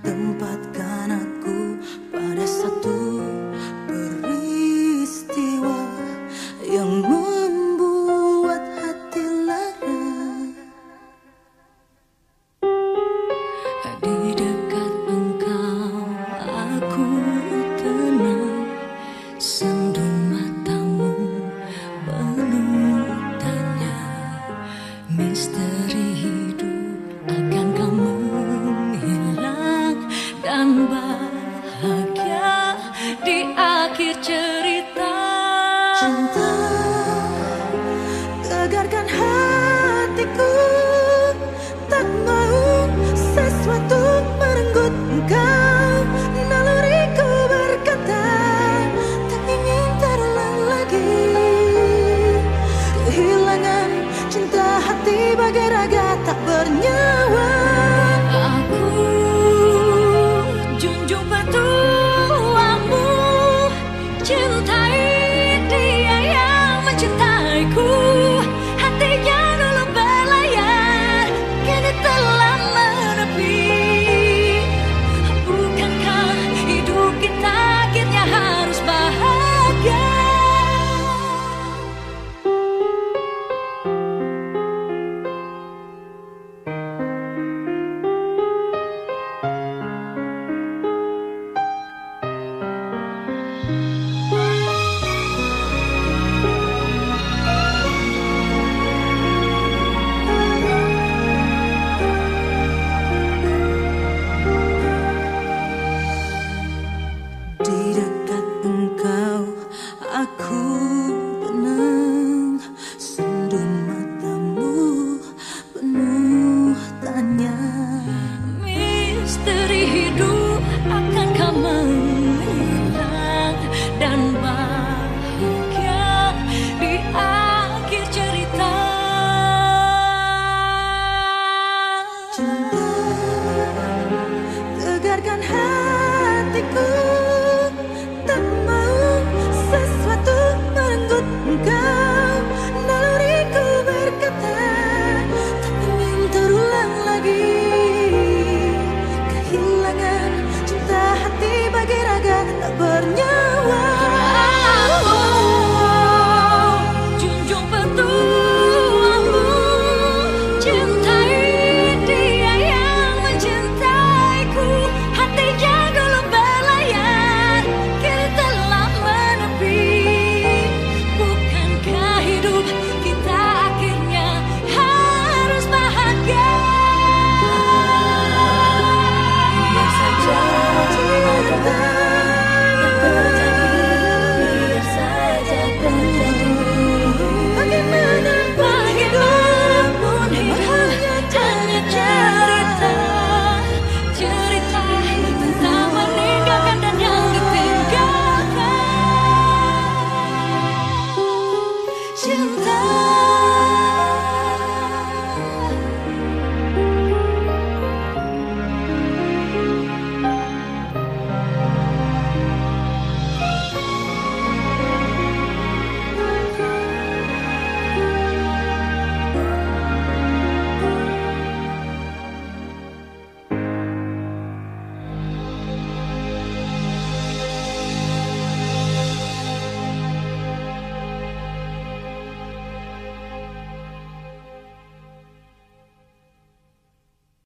tempatkan aku pada satu peristiwa yang membuat hati lara di dekat engkau aku tenang. Sendung matamu belum tanya Mister Aku tenang Sendung matamu Penuh tanya. Misteri hidup Akankah menghilang Dan bahagia Di akhir cerita? Cinta Tegarkan hati